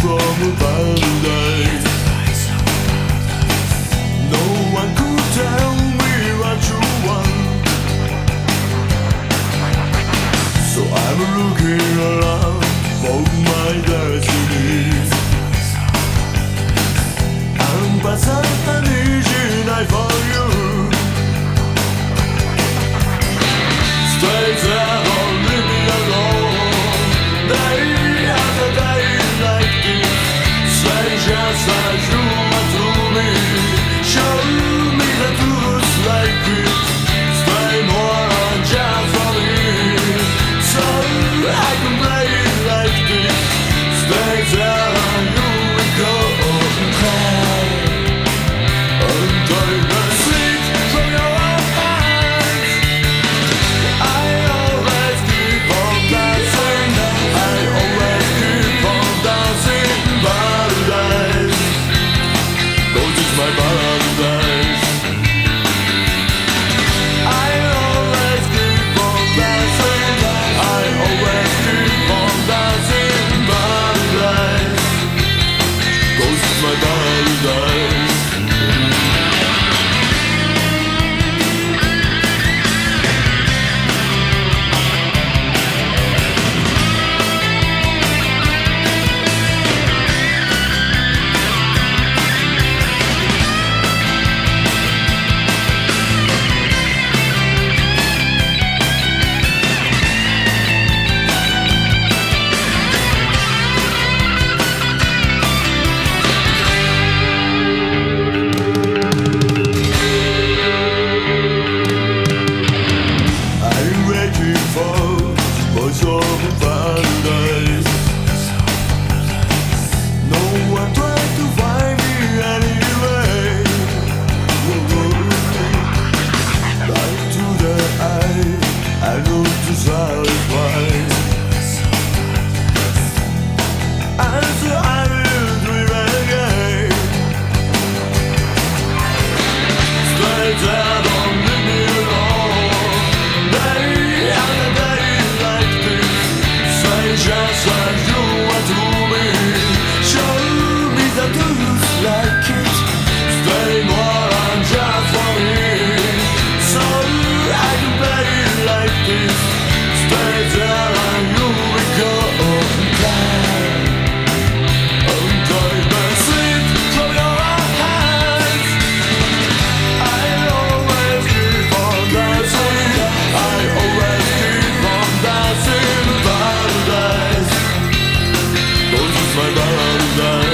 from above calendar